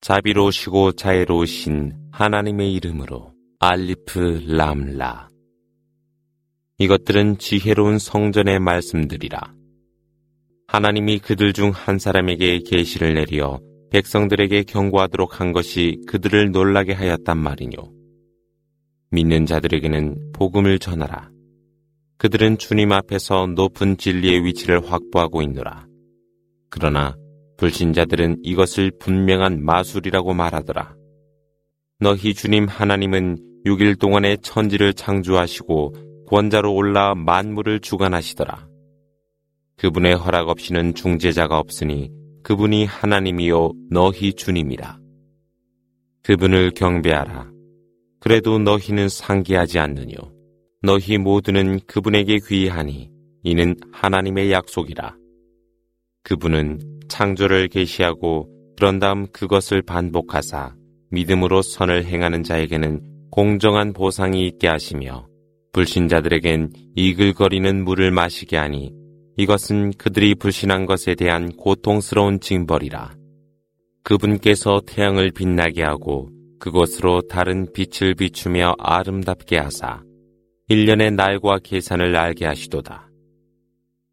자비로우시고 자애로우신 하나님의 이름으로 알리프 람라. 이것들은 지혜로운 성전의 말씀들이라. 하나님이 그들 중 한 사람에게 계시를 내리어 백성들에게 경고하도록 한 것이 그들을 놀라게 하였단 말이뇨. 믿는 자들에게는 복음을 전하라. 그들은 주님 앞에서 높은 진리의 위치를 확보하고 있노라. 그러나 불신자들은 이것을 분명한 마술이라고 말하더라. 너희 주님 하나님은 6일 동안의 천지를 창조하시고 권자로 올라 만물을 주관하시더라. 그분의 허락 없이는 중재자가 없으니 그분이 하나님이요 너희 주님이라. 그분을 경배하라. 그래도 너희는 상기하지 않느뇨. 너희 모두는 그분에게 귀하니 이는 하나님의 약속이라. 그분은 창조를 계시하고 그런 다음 그것을 반복하사 믿음으로 선을 행하는 자에게는 공정한 보상이 있게 하시며 불신자들에겐 이글거리는 물을 마시게 하니 이것은 그들이 불신한 것에 대한 고통스러운 징벌이라. 그분께서 태양을 빛나게 하고 그곳으로 다른 빛을 비추며 아름답게 하사 일년의 날과 계산을 알게 하시도다.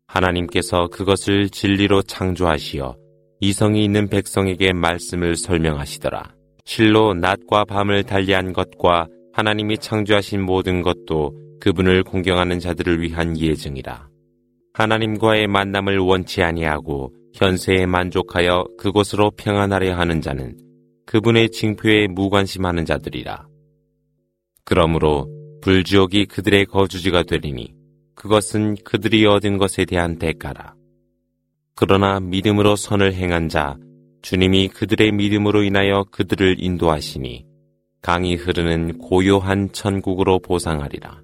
하나님께서 그것을 진리로 창조하시어 이성이 있는 백성에게 말씀을 설명하시더라. 실로 낮과 밤을 달리한 것과 하나님이 창조하신 모든 것도 그분을 공경하는 자들을 위한 예증이라. 하나님과의 만남을 원치 아니하고 현세에 만족하여 그곳으로 평안하려 하는 자는 그분의 징표에 무관심하는 자들이라. 그러므로 불지옥이 그들의 거주지가 되리니 그것은 그들이 얻은 것에 대한 대가라. 그러나 믿음으로 선을 행한 자, 주님이 그들의 믿음으로 인하여 그들을 인도하시니 강이 흐르는 고요한 천국으로 보상하리라.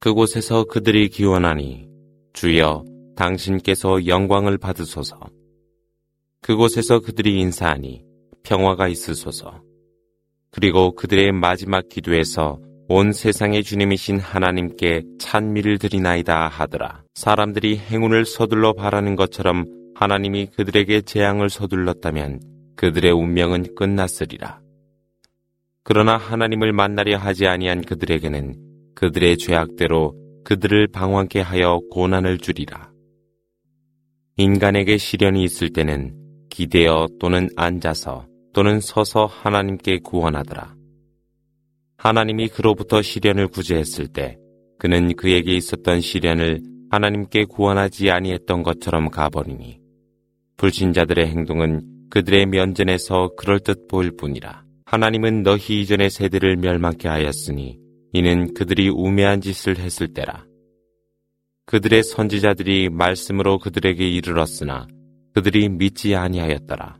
그곳에서 그들이 기원하니 주여 당신께서 영광을 받으소서. 그곳에서 그들이 인사하니 평화가 있으소서. 그리고 그들의 마지막 기도에서 온 세상의 주님이신 하나님께 찬미를 드리나이다 하더라. 사람들이 행운을 서둘러 바라는 것처럼 하나님이 그들에게 재앙을 서둘렀다면 그들의 운명은 끝났으리라. 그러나 하나님을 만나려 하지 아니한 그들에게는 그들의 죄악대로 그들을 방황케 하여 고난을 주리라. 인간에게 시련이 있을 때는 기대어 또는 앉아서 또는 서서 하나님께 구원하더라. 하나님이 그로부터 시련을 구제했을 때 그는 그에게 있었던 시련을 하나님께 구원하지 아니했던 것처럼 가버리니 불신자들의 행동은 그들의 면전에서 그럴듯 보일 뿐이라. 하나님은 너희 이전의 세대를 멸망케 하였으니 이는 그들이 우매한 짓을 했을 때라. 그들의 선지자들이 말씀으로 그들에게 이르렀으나 그들이 믿지 아니하였더라.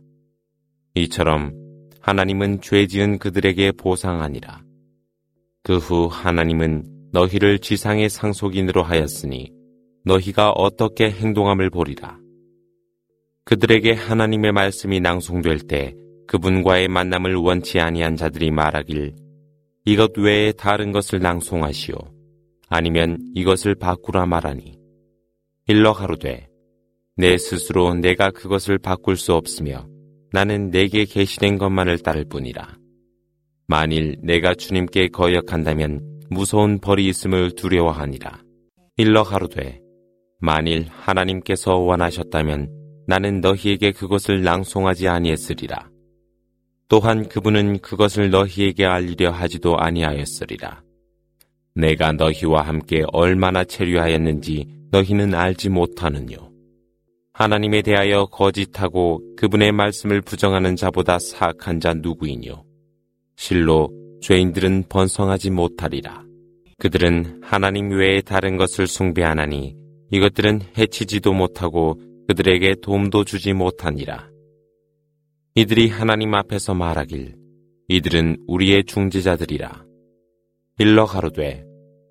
이처럼 하나님은 죄 지은 그들에게 보상하니라. 그 후 하나님은 너희를 지상의 상속인으로 하였으니 너희가 어떻게 행동함을 보리라. 그들에게 하나님의 말씀이 낭송될 때 그분과의 만남을 원치 아니한 자들이 말하길 이것 외에 다른 것을 낭송하시오. 아니면 이것을 바꾸라 말하니 일러 가로되 내 스스로 내가 그것을 바꿀 수 없으며 나는 내게 계시된 것만을 따를 뿐이라. 만일 내가 주님께 거역한다면 무서운 벌이 있음을 두려워하니라. 일러 가로되 만일 하나님께서 원하셨다면 나는 너희에게 그것을 낭송하지 아니했으리라. 또한 그분은 그것을 너희에게 알리려 하지도 아니하였으리라. 내가 너희와 함께 얼마나 체류하였는지 너희는 알지 못하느뇨. 하나님에 대하여 거짓하고 그분의 말씀을 부정하는 자보다 사악한 자 누구이뇨. 실로 죄인들은 번성하지 못하리라. 그들은 하나님 외에 다른 것을 숭배하나니 이것들은 해치지도 못하고 그들에게 도움도 주지 못하니라. 이들이 하나님 앞에서 말하길 이들은 우리의 중지자들이라. 일러 가로되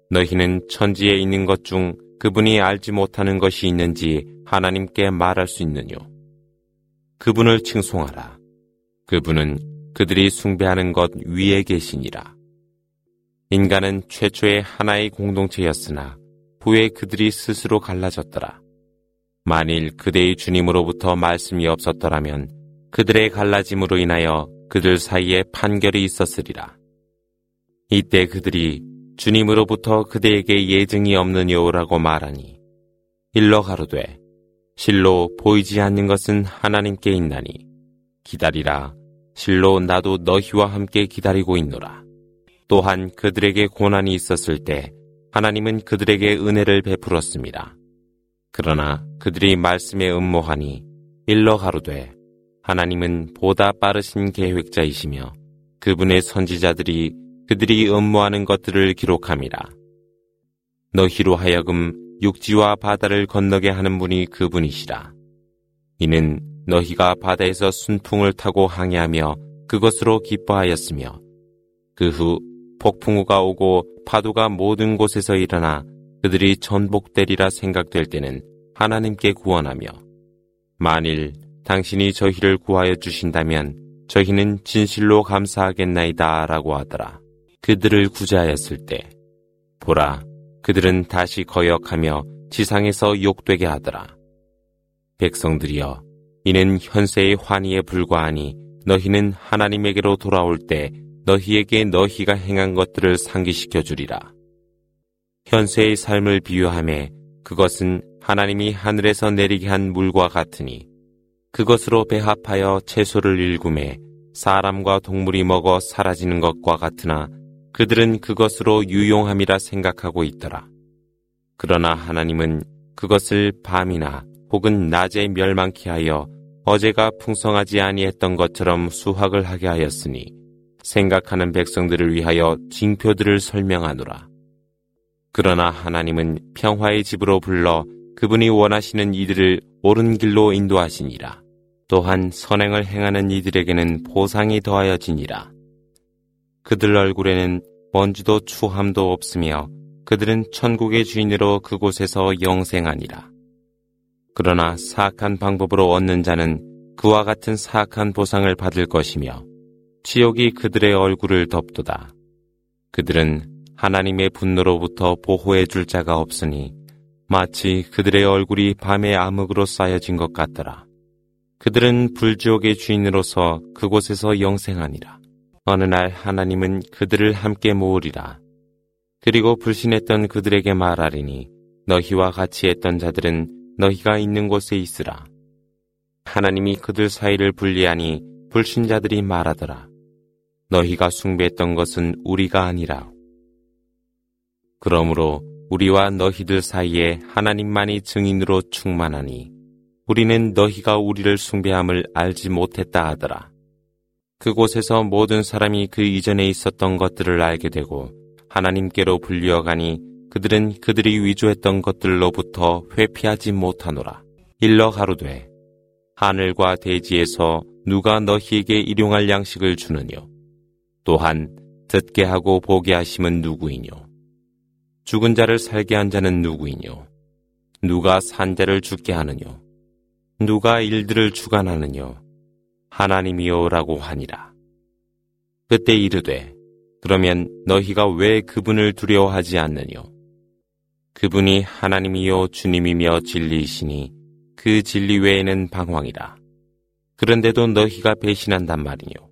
너희는 천지에 있는 것 중 그분이 알지 못하는 것이 있는지 하나님께 말할 수 있느뇨. 그분을 칭송하라. 그분은 그들이 숭배하는 것 위에 계시니라. 인간은 최초의 하나의 공동체였으나 후에 그들이 스스로 갈라졌더라. 만일 그대의 주님으로부터 말씀이 없었더라면 그들의 갈라짐으로 인하여 그들 사이에 판결이 있었으리라. 이때 그들이 주님으로부터 그대에게 예증이 없느냐라고 말하니 일러 가로되 실로 보이지 않는 것은 하나님께 있나니 기다리라 실로 나도 너희와 함께 기다리고 있노라. 또한 그들에게 고난이 있었을 때 하나님은 그들에게 은혜를 베풀었습니다. 그러나 그들이 말씀에 음모하니 일러 가로되 하나님은 보다 빠르신 계획자이시며 그분의 선지자들이 그들이 음모하는 것들을 기록함이라. 너희로 하여금 육지와 바다를 건너게 하는 분이 그분이시라. 이는 너희가 바다에서 순풍을 타고 항해하며 그것으로 기뻐하였으며 그 후 폭풍우가 오고 파도가 모든 곳에서 일어나 그들이 전복되리라 생각될 때는 하나님께 구원하며 만일 당신이 저희를 구하여 주신다면 저희는 진실로 감사하겠나이다 라고 하더라. 그들을 구제하였을 때 보라 그들은 다시 거역하며 지상에서 욕되게 하더라. 백성들이여 이는 현세의 환희에 불과하니 너희는 하나님에게로 돌아올 때 너희에게 너희가 행한 것들을 상기시켜 주리라. 현세의 삶을 비유함에 그것은 하나님이 하늘에서 내리게 한 물과 같으니 그것으로 배합하여 채소를 일구매 사람과 동물이 먹어 사라지는 것과 같으나 그들은 그것으로 유용함이라 생각하고 있더라. 그러나 하나님은 그것을 밤이나 혹은 낮에 멸망케 하여 어제가 풍성하지 아니했던 것처럼 수확을 하게 하였으니 생각하는 백성들을 위하여 징표들을 설명하노라. 그러나 하나님은 평화의 집으로 불러 그분이 원하시는 이들을 옳은 길로 인도하시니라. 또한 선행을 행하는 이들에게는 보상이 더하여지니라. 그들 얼굴에는 먼지도 추함도 없으며 그들은 천국의 주인으로 그곳에서 영생하니라. 그러나 사악한 방법으로 얻는 자는 그와 같은 사악한 보상을 받을 것이며 지옥이 그들의 얼굴을 덮도다. 그들은 하나님의 분노로부터 보호해 줄 자가 없으니 마치 그들의 얼굴이 밤의 암흑으로 쌓여진 것 같더라. 그들은 불지옥의 주인으로서 그곳에서 영생하니라. 어느 날 하나님은 그들을 함께 모으리라. 그리고 불신했던 그들에게 말하리니 너희와 같이 했던 자들은 너희가 있는 곳에 있으라. 하나님이 그들 사이를 분리하니 불신자들이 말하더라. 너희가 숭배했던 것은 우리가 아니라. 그러므로 우리와 너희들 사이에 하나님만이 증인으로 충만하니 우리는 너희가 우리를 숭배함을 알지 못했다 하더라. 그곳에서 모든 사람이 그 이전에 있었던 것들을 알게 되고 하나님께로 불려가니 그들은 그들이 위조했던 것들로부터 회피하지 못하노라. 일러 가로되 하늘과 대지에서 누가 너희에게 일용할 양식을 주느뇨. 또한 듣게 하고 보게 하심은 누구이뇨. 죽은 자를 살게 한 자는 누구이뇨? 누가 산 자를 죽게 하느뇨? 누가 일들을 주관하느뇨? 하나님이요라고 하니라. 그때 이르되 그러면 너희가 왜 그분을 두려워하지 않느뇨? 그분이 하나님이요 주님이며 진리이시니 그 진리 외에는 방황이라. 그런데도 너희가 배신한단 말이뇨.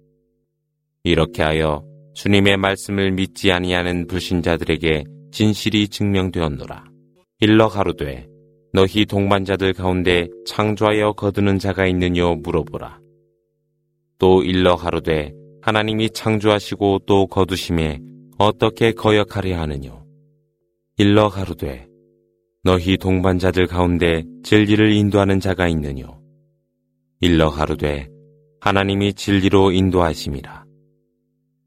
이렇게 하여 주님의 말씀을 믿지 아니하는 불신자들에게 진실이 증명되었노라. 일러 가로되 너희 동반자들 가운데 창조하여 거두는 자가 있느뇨 물어보라. 또 일러 가로되 하나님이 창조하시고 또 거두심에 어떻게 거역하려 하느뇨. 일러 가로되 너희 동반자들 가운데 진리를 인도하는 자가 있느뇨. 일러 가로되 하나님이 진리로 인도하심이라.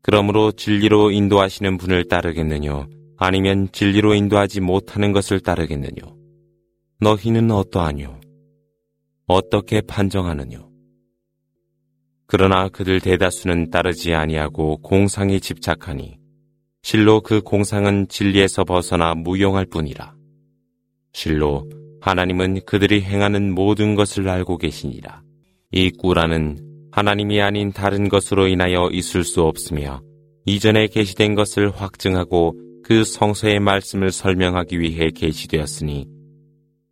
그러므로 진리로 인도하시는 분을 따르겠느뇨. 아니면 진리로 인도하지 못하는 것을 따르겠느뇨? 너희는 어떠하뇨? 어떻게 판정하느뇨? 그러나 그들 대다수는 따르지 아니하고 공상에 집착하니 실로 그 공상은 진리에서 벗어나 무용할 뿐이라. 실로 하나님은 그들이 행하는 모든 것을 알고 계시니라. 이 꾸라는 하나님이 아닌 다른 것으로 인하여 있을 수 없으며 이전에 계시된 것을 확증하고 그 성서의 말씀을 설명하기 위해 계시되었으니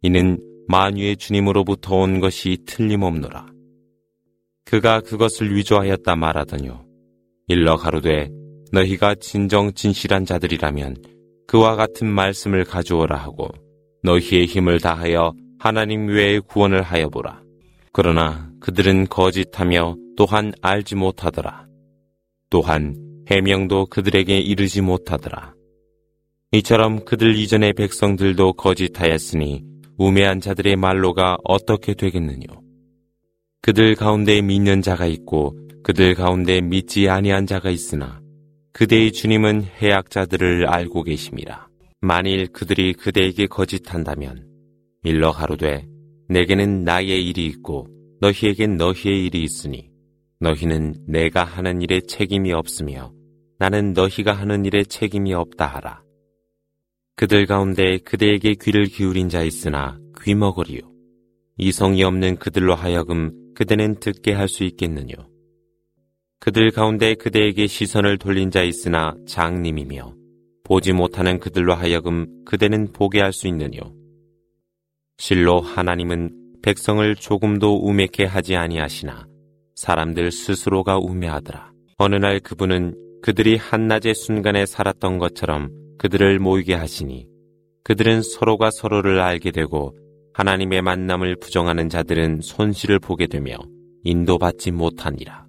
이는 만유의 주님으로부터 온 것이 틀림없노라. 그가 그것을 위조하였다 말하더뇨. 일러 가로되 너희가 진정 진실한 자들이라면 그와 같은 말씀을 가져오라 하고 너희의 힘을 다하여 하나님 외에 구원을 하여 보라. 그러나 그들은 거짓하며 또한 알지 못하더라. 또한 해명도 그들에게 이르지 못하더라. 이처럼 그들 이전의 백성들도 거짓하였으니 우매한 자들의 말로가 어떻게 되겠느뇨? 그들 가운데 믿는 자가 있고 그들 가운데 믿지 아니한 자가 있으나 그대의 주님은 해악자들을 알고 계심이라. 만일 그들이 그대에게 거짓한다면 일러 가로되 내게는 나의 일이 있고 너희에겐 너희의 일이 있으니 너희는 내가 하는 일에 책임이 없으며 나는 너희가 하는 일에 책임이 없다 하라. 그들 가운데 그대에게 귀를 기울인 자 있으나 귀먹으리요. 이성이 없는 그들로 하여금 그대는 듣게 할 수 있겠느뇨. 그들 가운데 그대에게 시선을 돌린 자 있으나 장님이며 보지 못하는 그들로 하여금 그대는 보게 할 수 있느뇨. 실로 하나님은 백성을 조금도 우매케 하지 아니하시나 사람들 스스로가 우매하더라. 어느 날 그분은 그들이 한낮의 순간에 살았던 것처럼 그들을 모이게 하시니 그들은 서로가 서로를 알게 되고 하나님의 만남을 부정하는 자들은 손실을 보게 되며 인도받지 못하니라.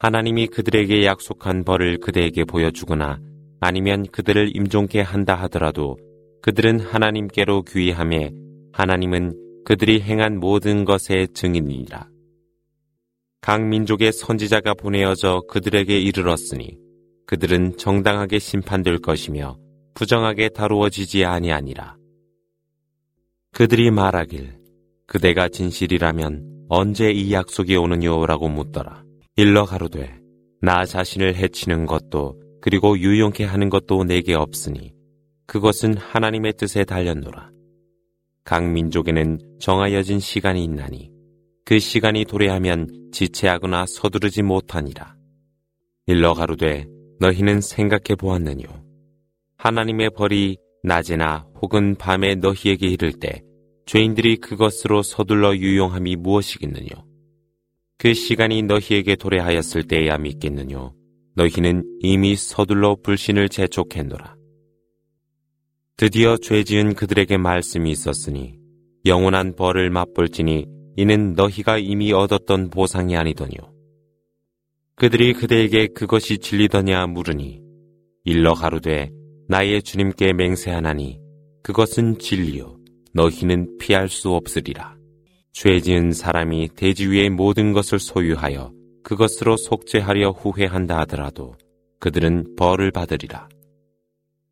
하나님이 그들에게 약속한 벌을 그대에게 보여주거나 아니면 그들을 임종케 한다 하더라도 그들은 하나님께로 귀의함에 하나님은 그들이 행한 모든 것의 증인이니라. 각 민족의 선지자가 보내어져 그들에게 이르렀으니 그들은 정당하게 심판될 것이며 부정하게 다루어지지 아니하니라. 그들이 말하길 그대가 진실이라면 언제 이 약속이 오느냐라고 묻더라. 일러 가로되 나 자신을 해치는 것도 그리고 유용케 하는 것도 내게 없으니 그것은 하나님의 뜻에 달렸노라. 각 민족에는 정하여진 시간이 있나니 그 시간이 도래하면 지체하거나 서두르지 못하니라. 일러 가로되 너희는 생각해 보았느뇨. 하나님의 벌이 낮에나 혹은 밤에 너희에게 이를 때 죄인들이 그것으로 서둘러 유용함이 무엇이겠느뇨. 그 시간이 너희에게 도래하였을 때야 믿겠느뇨. 너희는 이미 서둘러 불신을 재촉했노라. 드디어 죄 지은 그들에게 말씀이 있었으니 영원한 벌을 맛볼지니 이는 너희가 이미 얻었던 보상이 아니더뇨. 그들이 그대에게 그것이 진리더냐 물으니 일러 가로되 나의 주님께 맹세하나니 그것은 진리요 너희는 피할 수 없으리라. 죄 지은 사람이 대지 위의 모든 것을 소유하여 그것으로 속죄하려 후회한다 하더라도 그들은 벌을 받으리라.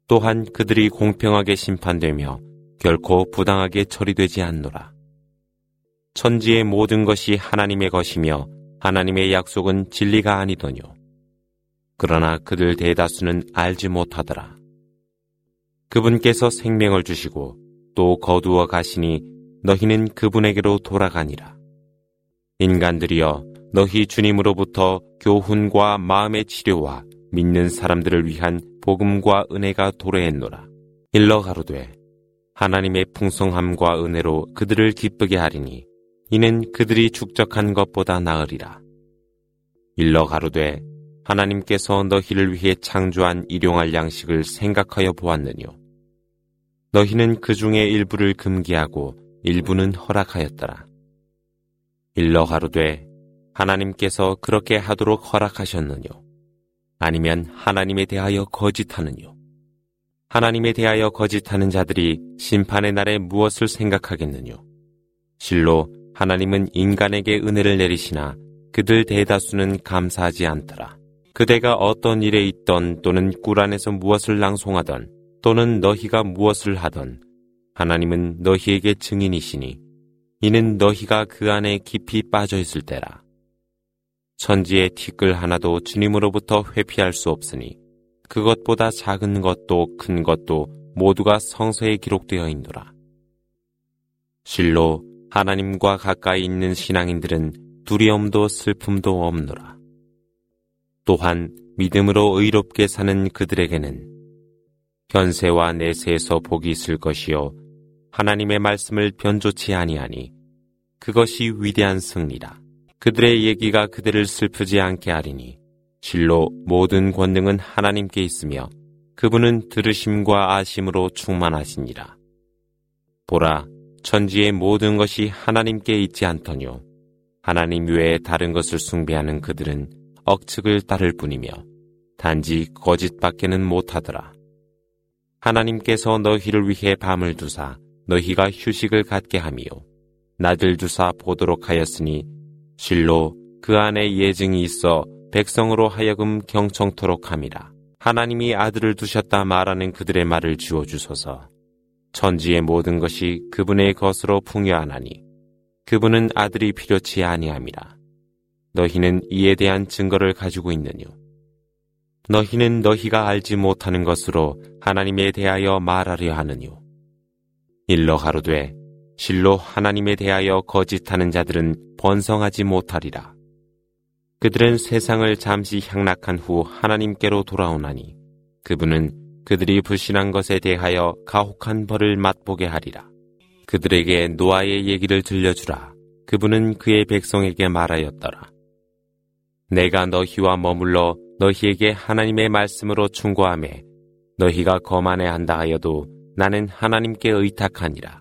또한 그들이 공평하게 심판되며 결코 부당하게 처리되지 않노라. 천지의 모든 것이 하나님의 것이며 하나님의 약속은 진리가 아니더뇨. 그러나 그들 대다수는 알지 못하더라. 그분께서 생명을 주시고 또 거두어 가시니 너희는 그분에게로 돌아가니라. 인간들이여 너희 주님으로부터 교훈과 마음의 치료와 믿는 사람들을 위한 복음과 은혜가 도래했노라. 일러 가로되 하나님의 풍성함과 은혜로 그들을 기쁘게 하리니 이는 그들이 축적한 것보다 나으리라. 일러 가로되 하나님께서 너희를 위해 창조한 일용할 양식을 생각하여 보았느뇨. 너희는 그 중에 일부를 금기하고 일부는 허락하였더라. 일러 가로되 하나님께서 그렇게 하도록 허락하셨느뇨? 아니면 하나님에 대하여 거짓하느뇨? 하나님에 대하여 거짓하는 자들이 심판의 날에 무엇을 생각하겠느뇨? 실로 하나님은 인간에게 은혜를 내리시나 그들 대다수는 감사하지 않더라. 그대가 어떤 일에 있던 또는 꿀 안에서 무엇을 낭송하던 또는 너희가 무엇을 하던 하나님은 너희에게 증인이시니 이는 너희가 그 안에 깊이 빠져 있을 때라. 천지의 티끌 하나도 주님으로부터 회피할 수 없으니 그것보다 작은 것도 큰 것도 모두가 성서에 기록되어 있노라. 실로 하나님과 가까이 있는 신앙인들은 두려움도 슬픔도 없노라. 또한 믿음으로 의롭게 사는 그들에게는 현세와 내세에서 복이 있을 것이요 하나님의 말씀을 변조치 아니하니 그것이 위대한 승리라. 그들의 얘기가 그들을 슬프지 않게 하리니 실로 모든 권능은 하나님께 있으며 그분은 들으심과 아심으로 충만하시니라. 보라, 천지의 모든 것이 하나님께 있지 않더뇨. 하나님 외에 다른 것을 숭배하는 그들은 억측을 따를 뿐이며 단지 거짓밖에는 못하더라. 하나님께서 너희를 위해 밤을 두사 너희가 휴식을 갖게 하미요. 낮을 두사 보도록 하였으니 실로 그 안에 예증이 있어 백성으로 하여금 경청토록 함이라. 하나님이 아들을 두셨다 말하는 그들의 말을 지워주소서. 천지의 모든 것이 그분의 것으로 풍요하나니 그분은 아들이 필요치 아니함이라. 너희는 이에 대한 증거를 가지고 있느뇨. 너희는 너희가 알지 못하는 것으로 하나님에 대하여 말하려 하느뇨. 일러 가로되 실로 하나님에 대하여 거짓하는 자들은 번성하지 못하리라. 그들은 세상을 잠시 향락한 후 하나님께로 돌아오나니 그분은 그들이 불신한 것에 대하여 가혹한 벌을 맛보게 하리라. 그들에게 노아의 얘기를 들려주라. 그분은 그의 백성에게 말하였더라. 내가 너희와 머물러 너희에게 하나님의 말씀으로 충고함에 너희가 거만해 한다 하여도 나는 하나님께 의탁하니라.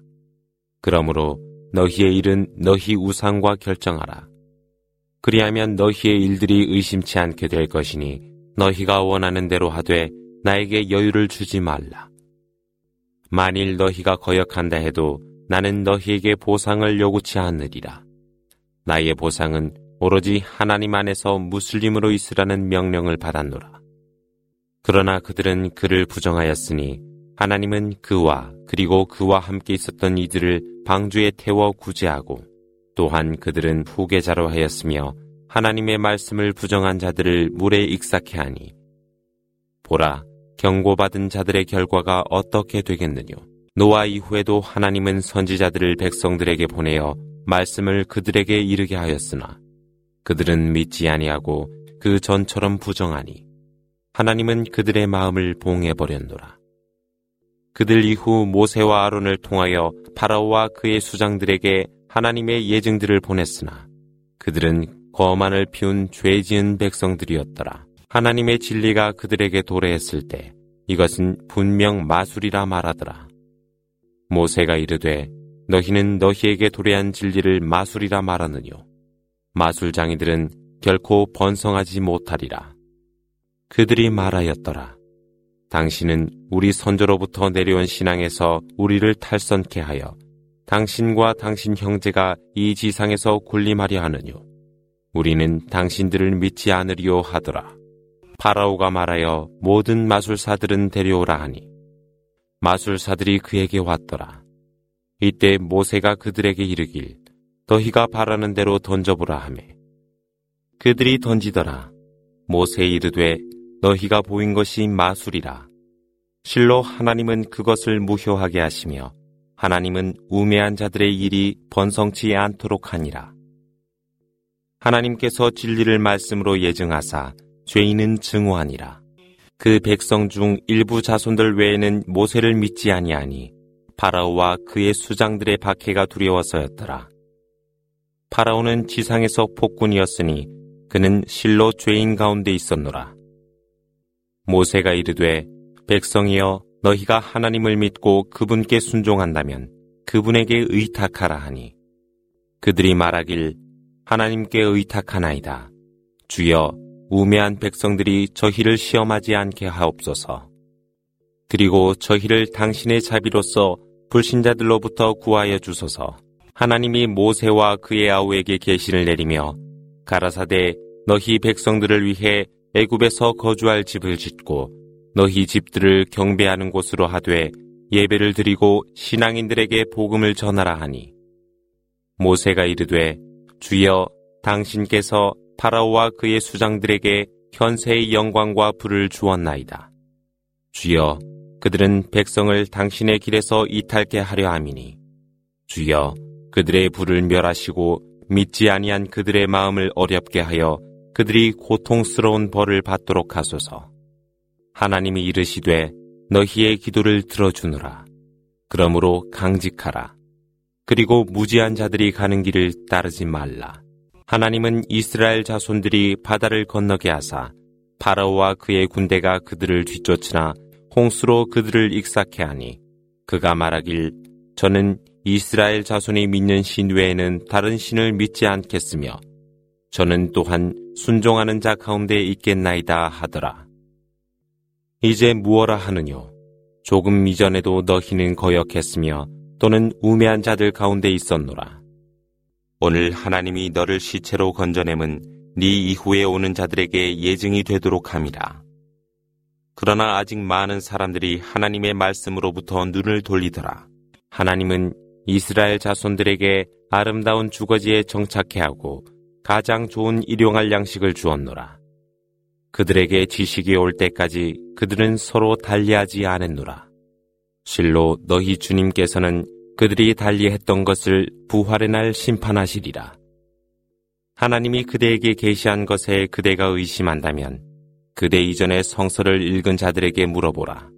그러므로 너희의 일은 너희 우상과 결정하라. 그리하면 너희의 일들이 의심치 않게 될 것이니 너희가 원하는 대로 하되 나에게 여유를 주지 말라. 만일 너희가 거역한다 해도 나는 너희에게 보상을 요구치 않으리라. 나의 보상은 오로지 하나님 안에서 무슬림으로 있으라는 명령을 받았노라. 그러나 그들은 그를 부정하였으니 하나님은 그와 그리고 그와 함께 있었던 이들을 방주에 태워 구제하고 또한 그들은 후계자로 하였으며 하나님의 말씀을 부정한 자들을 물에 익사케 하니 보라 경고받은 자들의 결과가 어떻게 되겠느냐 노아 이후에도 하나님은 선지자들을 백성들에게 보내어 말씀을 그들에게 이르게 하였으나 그들은 믿지 아니하고 그 전처럼 부정하니 하나님은 그들의 마음을 봉해 버렸노라. 그들 이후 모세와 아론을 통하여 파라오와 그의 수장들에게 하나님의 예증들을 보냈으나 그들은 거만을 피운 죄 지은 백성들이었더라. 하나님의 진리가 그들에게 도래했을 때 이것은 분명 마술이라 말하더라. 모세가 이르되 너희는 너희에게 도래한 진리를 마술이라 말하느뇨. 마술장이들은 결코 번성하지 못하리라. 그들이 말하였더라. 당신은 우리 선조로부터 내려온 신앙에서 우리를 탈선케 하여 당신과 당신 형제가 이 지상에서 군림하려 하느뇨. 우리는 당신들을 믿지 않으리요 하더라. 파라오가 말하여 모든 마술사들은 데려오라 하니 마술사들이 그에게 왔더라. 이때 모세가 그들에게 이르길 너희가 바라는 대로 던져보라 하매 그들이 던지더라. 모세 이르되 너희가 보인 것이 마술이라. 실로 하나님은 그것을 무효하게 하시며 하나님은 우매한 자들의 일이 번성치 않도록 하니라. 하나님께서 진리를 말씀으로 예증하사 죄인은 증오하니라. 그 백성 중 일부 자손들 외에는 모세를 믿지 아니하니 파라오와 그의 수장들의 박해가 두려워서였더라. 파라오는 지상에서 폭군이었으니 그는 실로 죄인 가운데 있었노라. 모세가 이르되 백성이여 너희가 하나님을 믿고 그분께 순종한다면 그분에게 의탁하라 하니 그들이 말하길 하나님께 의탁하나이다. 주여 우매한 백성들이 저희를 시험하지 않게 하옵소서. 그리고 저희를 당신의 자비로서 불신자들로부터 구하여 주소서. 하나님이 모세와 그의 아우에게 계시를 내리며 가라사대 너희 백성들을 위해 애굽에서 거주할 집을 짓고 너희 집들을 경배하는 곳으로 하되 예배를 드리고 신앙인들에게 복음을 전하라 하니 모세가 이르되 주여 당신께서 파라오와 그의 수장들에게 현세의 영광과 불을 주었나이다. 주여, 그들은 백성을 당신의 길에서 이탈케 하려 함이니 주여, 그들의 불을 멸하시고 믿지 아니한 그들의 마음을 어렵게 하여 그들이 고통스러운 벌을 받도록 하소서. 하나님이 이르시되 너희의 기도를 들어주느라. 그러므로 강직하라. 그리고 무지한 자들이 가는 길을 따르지 말라. 하나님은 이스라엘 자손들이 바다를 건너게 하사 파라오와 그의 군대가 그들을 뒤쫓으나 홍수로 그들을 익사케 하니 그가 말하길 저는 이스라엘 자손이 믿는 신 외에는 다른 신을 믿지 않겠으며 저는 또한 순종하는 자 가운데 있겠나이다 하더라. 이제 무엇라 하느뇨? 조금 이전에도 너희는 거역했으며 또는 우매한 자들 가운데 있었노라. 오늘 하나님이 너를 시체로 건져내면 네 이후에 오는 자들에게 예증이 되도록 함이라. 그러나 아직 많은 사람들이 하나님의 말씀으로부터 눈을 돌리더라. 하나님은 이스라엘 자손들에게 아름다운 주거지에 정착해 하고 가장 좋은 일용할 양식을 주었노라. 그들에게 지식이 올 때까지 그들은 서로 달리하지 않았노라. 실로 너희 주님께서는 그들이 달리했던 것을 부활의 날 심판하시리라. 하나님이 그대에게 계시한 것에 그대가 의심한다면 그대 이전의 성서를 읽은 자들에게 물어보라.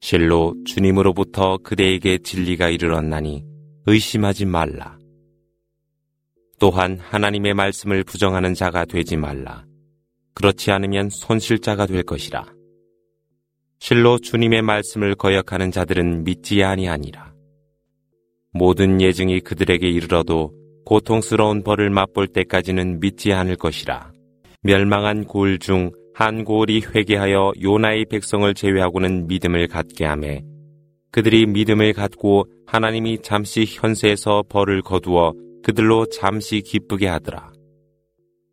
실로 주님으로부터 그대에게 진리가 이르렀나니 의심하지 말라. 또한 하나님의 말씀을 부정하는 자가 되지 말라. 그렇지 않으면 손실자가 될 것이라. 실로 주님의 말씀을 거역하는 자들은 믿지 아니하니라. 모든 예증이 그들에게 이르러도 고통스러운 벌을 맛볼 때까지는 믿지 않을 것이라. 멸망한 골중한 골이 회개하여 요나의 백성을 제외하고는 믿음을 갖게 하매 그들이 믿음을 갖고 하나님이 잠시 현세에서 벌을 거두어 그들로 잠시 기쁘게 하더라.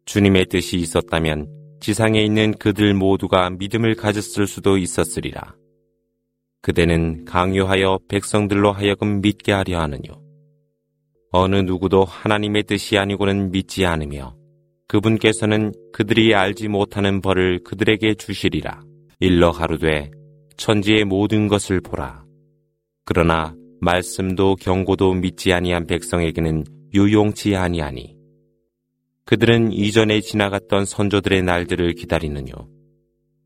주님의 뜻이 있었다면 지상에 있는 그들 모두가 믿음을 가졌을 수도 있었으리라. 그대는 강요하여 백성들로 하여금 믿게 하려 하느뇨. 어느 누구도 하나님의 뜻이 아니고는 믿지 않으며 그분께서는 그들이 알지 못하는 벌을 그들에게 주시리라. 일러 하루되 천지의 모든 것을 보라. 그러나 말씀도 경고도 믿지 아니한 백성에게는 유용치 아니하니 그들은 이전에 지나갔던 선조들의 날들을 기다리느뇨.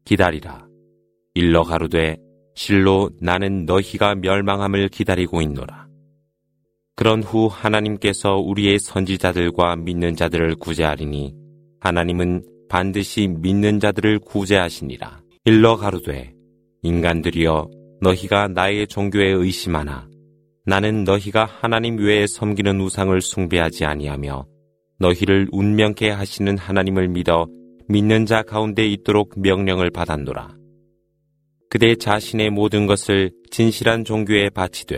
기다리라. 일러 가로되 실로 나는 너희가 멸망함을 기다리고 있노라. 그런 후 하나님께서 우리의 선지자들과 믿는 자들을 구제하리니 하나님은 반드시 믿는 자들을 구제하시니라. 일러 가로되 인간들이여 너희가 나의 종교에 의심하나 나는 너희가 하나님 외에 섬기는 우상을 숭배하지 아니하며 너희를 운명케 하시는 하나님을 믿어 믿는 자 가운데 있도록 명령을 받았노라. 그대 자신의 모든 것을 진실한 종교에 바치되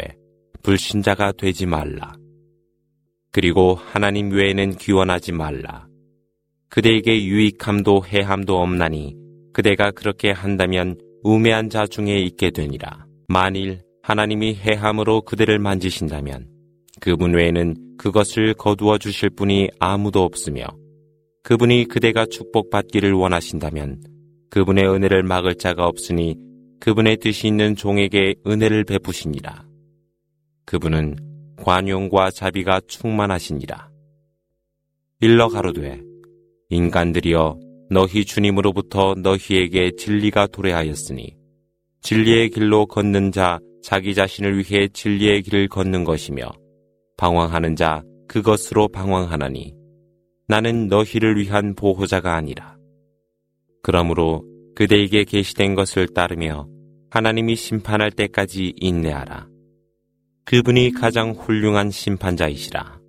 불신자가 되지 말라. 그리고 하나님 외에는 기원하지 말라. 그대에게 유익함도 해함도 없나니 그대가 그렇게 한다면 우매한 자 중에 있게 되니라. 만일 하나님이 해함으로 그대를 만지신다면 그분 외에는 그것을 거두어 주실 분이 아무도 없으며 그분이 그대가 축복받기를 원하신다면 그분의 은혜를 막을 자가 없으니 그분의 뜻이 있는 종에게 은혜를 베푸시니라. 그분은 관용과 자비가 충만하시니라. 일러 가로되 인간들이여 너희 주님으로부터 너희에게 진리가 도래하였으니 진리의 길로 걷는 자 자기 자신을 위해 진리의 길을 걷는 것이며 방황하는 자 그것으로 방황하나니 나는 너희를 위한 보호자가 아니라. 그러므로 그대에게 계시된 것을 따르며 하나님이 심판할 때까지 인내하라. 그분이 가장 훌륭한 심판자이시라.